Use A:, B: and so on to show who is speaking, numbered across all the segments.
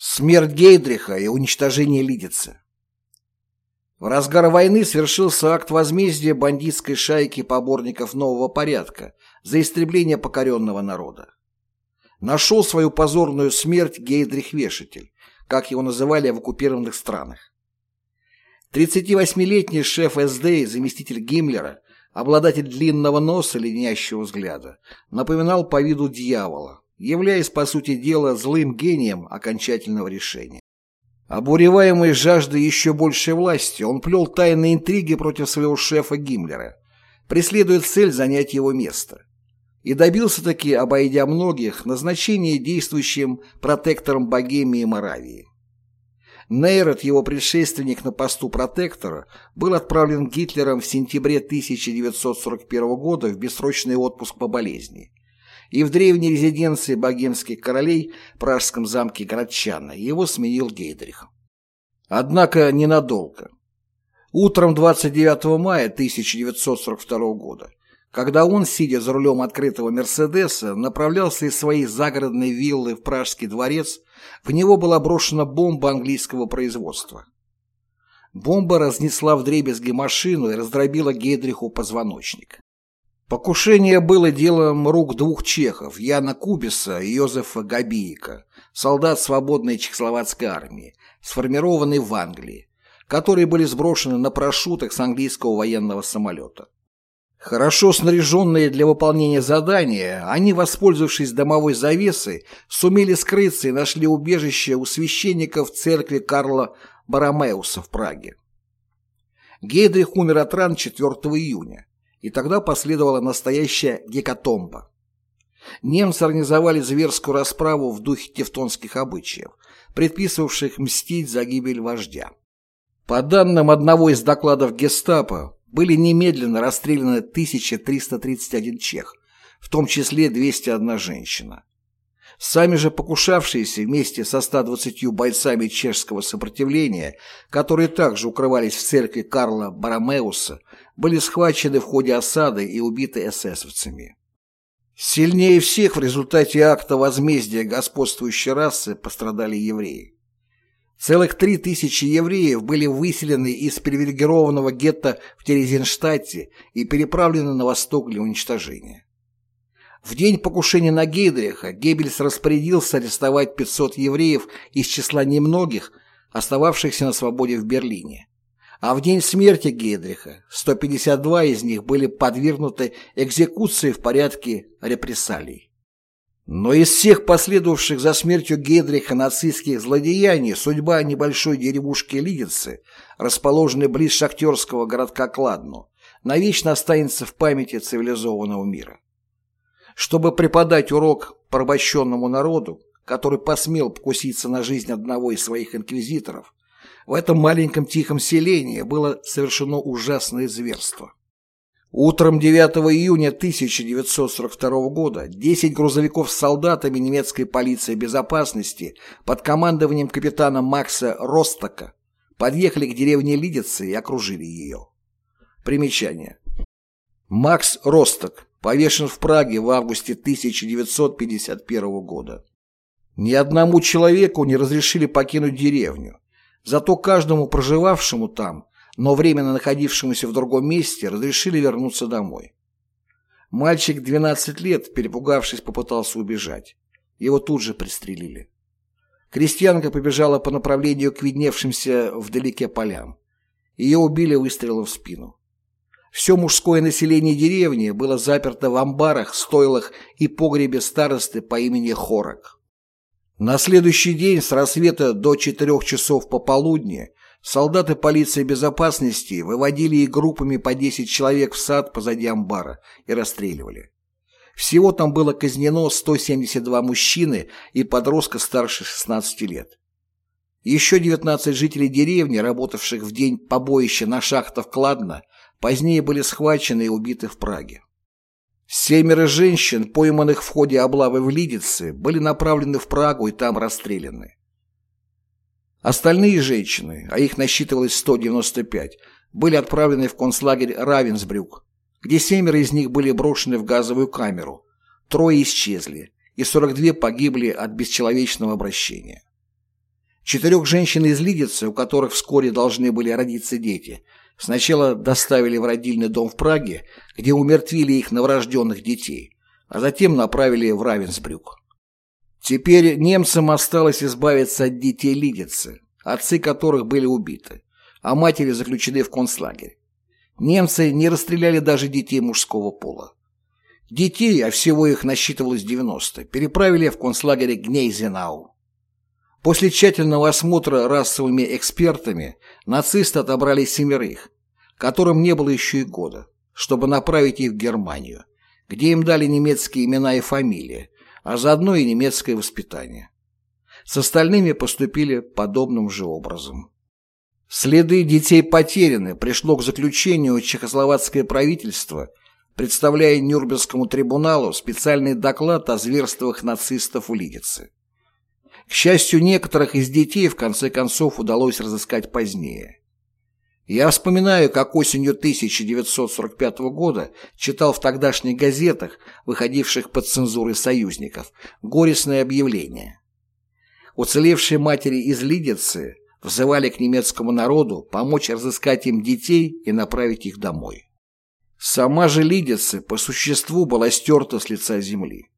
A: Смерть Гейдриха и уничтожение Лидицы. В разгар войны свершился акт возмездия бандитской шайки поборников нового порядка за истребление покоренного народа. Нашел свою позорную смерть Гейдрих-вешатель, как его называли в оккупированных странах. 38-летний шеф СД и заместитель Гиммлера, обладатель длинного носа леденящего взгляда, напоминал по виду дьявола, являясь, по сути дела, злым гением окончательного решения. Обуреваемый жаждой еще большей власти, он плел тайные интриги против своего шефа Гиммлера, преследуя цель занять его место. И добился-таки, обойдя многих, назначения действующим протектором Богемии и Моравии. Нейрот, его предшественник на посту протектора, был отправлен Гитлером в сентябре 1941 года в бессрочный отпуск по болезни и в древней резиденции богемских королей, пражском замке Градчана, его сменил Гейдрих. Однако ненадолго. Утром 29 мая 1942 года, когда он, сидя за рулем открытого «Мерседеса», направлялся из своей загородной виллы в Пражский дворец, в него была брошена бомба английского производства. Бомба разнесла вдребезги машину и раздробила Гейдриху позвоночник. Покушение было делом рук двух чехов, Яна Кубиса и Йозефа Габиика, солдат свободной чехословацкой армии, сформированной в Англии, которые были сброшены на парашютах с английского военного самолета. Хорошо снаряженные для выполнения задания, они, воспользовавшись домовой завесой, сумели скрыться и нашли убежище у священников церкви Карла Барамеуса в Праге. Гейдрих умер от ран 4 июня и тогда последовала настоящая гекатомба. Немцы организовали зверскую расправу в духе тевтонских обычаев, предписывавших мстить за гибель вождя. По данным одного из докладов гестапо, были немедленно расстреляны 1331 чех, в том числе 201 женщина. Сами же покушавшиеся вместе со 120 бойцами чешского сопротивления, которые также укрывались в церкви Карла Барамеуса, были схвачены в ходе осады и убиты эсэсовцами. Сильнее всех в результате акта возмездия господствующей расы пострадали евреи. Целых три тысячи евреев были выселены из привилегированного гетто в Терезинштадте и переправлены на восток для уничтожения. В день покушения на Гейдриха Геббельс распорядился арестовать 500 евреев из числа немногих, остававшихся на свободе в Берлине а в день смерти Гейдриха 152 из них были подвергнуты экзекуции в порядке репрессалий. Но из всех последовавших за смертью Гейдриха нацистских злодеяний судьба небольшой деревушки Лидицы, расположенной близ шахтерского городка Кладну, навечно останется в памяти цивилизованного мира. Чтобы преподать урок порабощенному народу, который посмел покуситься на жизнь одного из своих инквизиторов, в этом маленьком тихом селении было совершено ужасное зверство. Утром 9 июня 1942 года 10 грузовиков с солдатами немецкой полиции безопасности под командованием капитана Макса Ростока подъехали к деревне Лидицы и окружили ее. Примечание. Макс Росток повешен в Праге в августе 1951 года. Ни одному человеку не разрешили покинуть деревню, Зато каждому проживавшему там, но временно находившемуся в другом месте, разрешили вернуться домой. Мальчик 12 лет, перепугавшись, попытался убежать. Его тут же пристрелили. Крестьянка побежала по направлению к видневшимся вдалеке полям. Ее убили выстрелом в спину. Все мужское население деревни было заперто в амбарах, стойлах и погребе старосты по имени Хорок. На следующий день с рассвета до 4 часов пополудни солдаты полиции безопасности выводили их группами по 10 человек в сад позади амбара и расстреливали. Всего там было казнено 172 мужчины и подростка старше 16 лет. Еще 19 жителей деревни, работавших в день побоища на шахтах Кладна, позднее были схвачены и убиты в Праге. Семеро женщин, пойманных в ходе облавы в Лидице, были направлены в Прагу и там расстреляны. Остальные женщины, а их насчитывалось 195, были отправлены в концлагерь Равенсбрюк, где семеро из них были брошены в газовую камеру, трое исчезли, и 42 погибли от бесчеловечного обращения. Четырех женщин из Лидицы, у которых вскоре должны были родиться дети, сначала доставили в родильный дом в Праге, где умертвили их новорожденных детей, а затем направили в Равенсбрюк. Теперь немцам осталось избавиться от детей Лидицы, отцы которых были убиты, а матери заключены в концлагерь. Немцы не расстреляли даже детей мужского пола. Детей, а всего их насчитывалось 90, переправили в концлагерь Гнейзенау. После тщательного осмотра расовыми экспертами нацисты отобрали семерых, которым не было еще и года, чтобы направить их в Германию, где им дали немецкие имена и фамилии, а заодно и немецкое воспитание. С остальными поступили подобным же образом. Следы детей потеряны, пришло к заключению чехословацкое правительство, представляя Нюрнбергскому трибуналу специальный доклад о зверствах нацистов в Лидице. К счастью, некоторых из детей в конце концов удалось разыскать позднее. Я вспоминаю, как осенью 1945 года читал в тогдашних газетах, выходивших под цензурой союзников, горестное объявление. Уцелевшие матери из Лидицы взывали к немецкому народу помочь разыскать им детей и направить их домой. Сама же Лидица по существу была стерта с лица земли.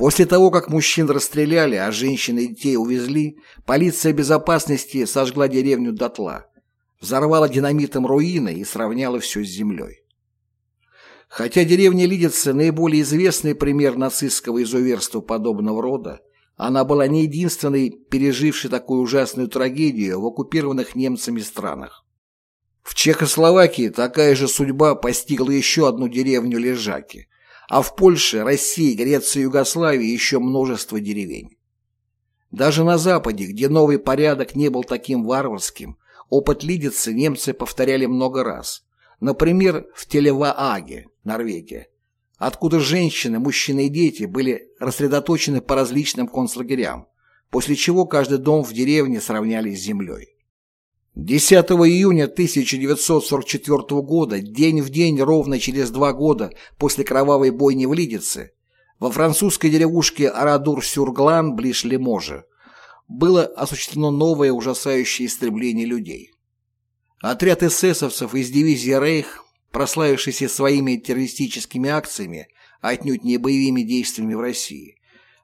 A: После того, как мужчин расстреляли, а женщин и детей увезли, полиция безопасности сожгла деревню дотла, взорвала динамитом руины и сравняла все с землей. Хотя деревня Лидица наиболее известный пример нацистского изуверства подобного рода, она была не единственной, пережившей такую ужасную трагедию в оккупированных немцами странах. В Чехословакии такая же судьба постигла еще одну деревню Лежаки, а в Польше, России, Греции и Югославии еще множество деревень. Даже на Западе, где новый порядок не был таким варварским, опыт Лидицы немцы повторяли много раз. Например, в Телевааге, Норвегия, откуда женщины, мужчины и дети были рассредоточены по различным концлагерям, после чего каждый дом в деревне сравняли с землей. 10 июня 1944 года, день в день ровно через два года после кровавой бойни в Лидице, во французской деревушке Арадур-Сюрглан, близ Лиможа, было осуществлено новое ужасающее истребление людей. Отряд эсэсовцев из дивизии «Рейх» прославившийся своими террористическими акциями, а отнюдь не боевыми действиями в России,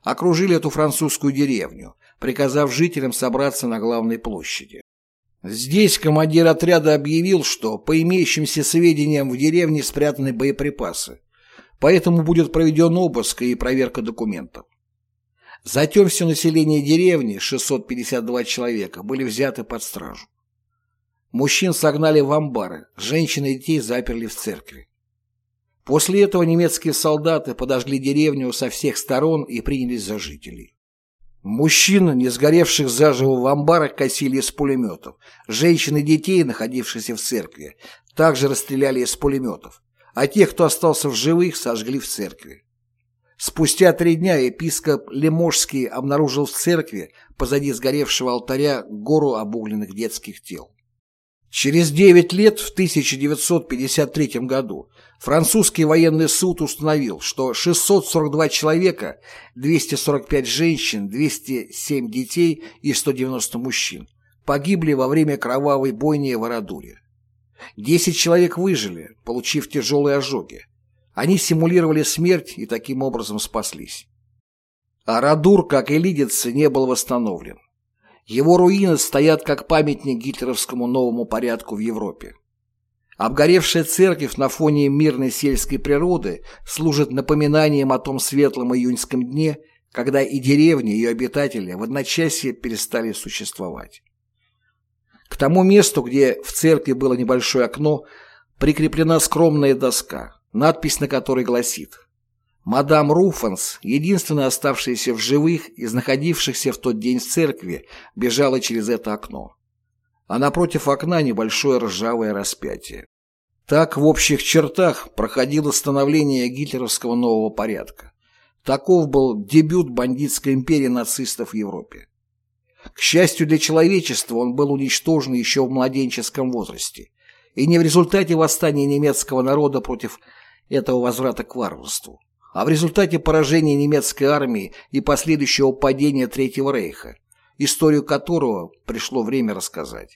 A: окружили эту французскую деревню, приказав жителям собраться на главной площади. Здесь командир отряда объявил, что по имеющимся сведениям в деревне спрятаны боеприпасы, поэтому будет проведен обыск и проверка документов. Затем все население деревни, 652 человека, были взяты под стражу. Мужчин согнали в амбары, женщин и детей заперли в церкви. После этого немецкие солдаты подожгли деревню со всех сторон и принялись за жителей. Мужчин, не сгоревших заживо в амбарах, косили из пулеметов. Женщин и детей, находившихся в церкви, также расстреляли из пулеметов, а тех, кто остался в живых, сожгли в церкви. Спустя три дня епископ Леможский обнаружил в церкви позади сгоревшего алтаря гору обугленных детских тел. Через 9 лет, в 1953 году, французский военный суд установил, что 642 человека, 245 женщин, 207 детей и 190 мужчин погибли во время кровавой бойни в Арадуре. 10 человек выжили, получив тяжелые ожоги. Они симулировали смерть и таким образом спаслись. Арадур, как и Лидица, не был восстановлен. Его руины стоят как памятник гитлеровскому новому порядку в Европе. Обгоревшая церковь на фоне мирной сельской природы служит напоминанием о том светлом июньском дне, когда и деревня, и ее обитатели в одночасье перестали существовать. К тому месту, где в церкви было небольшое окно, прикреплена скромная доска, надпись на которой гласит Мадам Руфанс, единственная оставшаяся в живых из находившихся в тот день в церкви, бежала через это окно. А напротив окна небольшое ржавое распятие. Так в общих чертах проходило становление гитлеровского нового порядка. Таков был дебют бандитской империи нацистов в Европе. К счастью для человечества, он был уничтожен еще в младенческом возрасте, и не в результате восстания немецкого народа против этого возврата к варварству а в результате поражения немецкой армии и последующего падения Третьего Рейха, историю которого пришло время рассказать.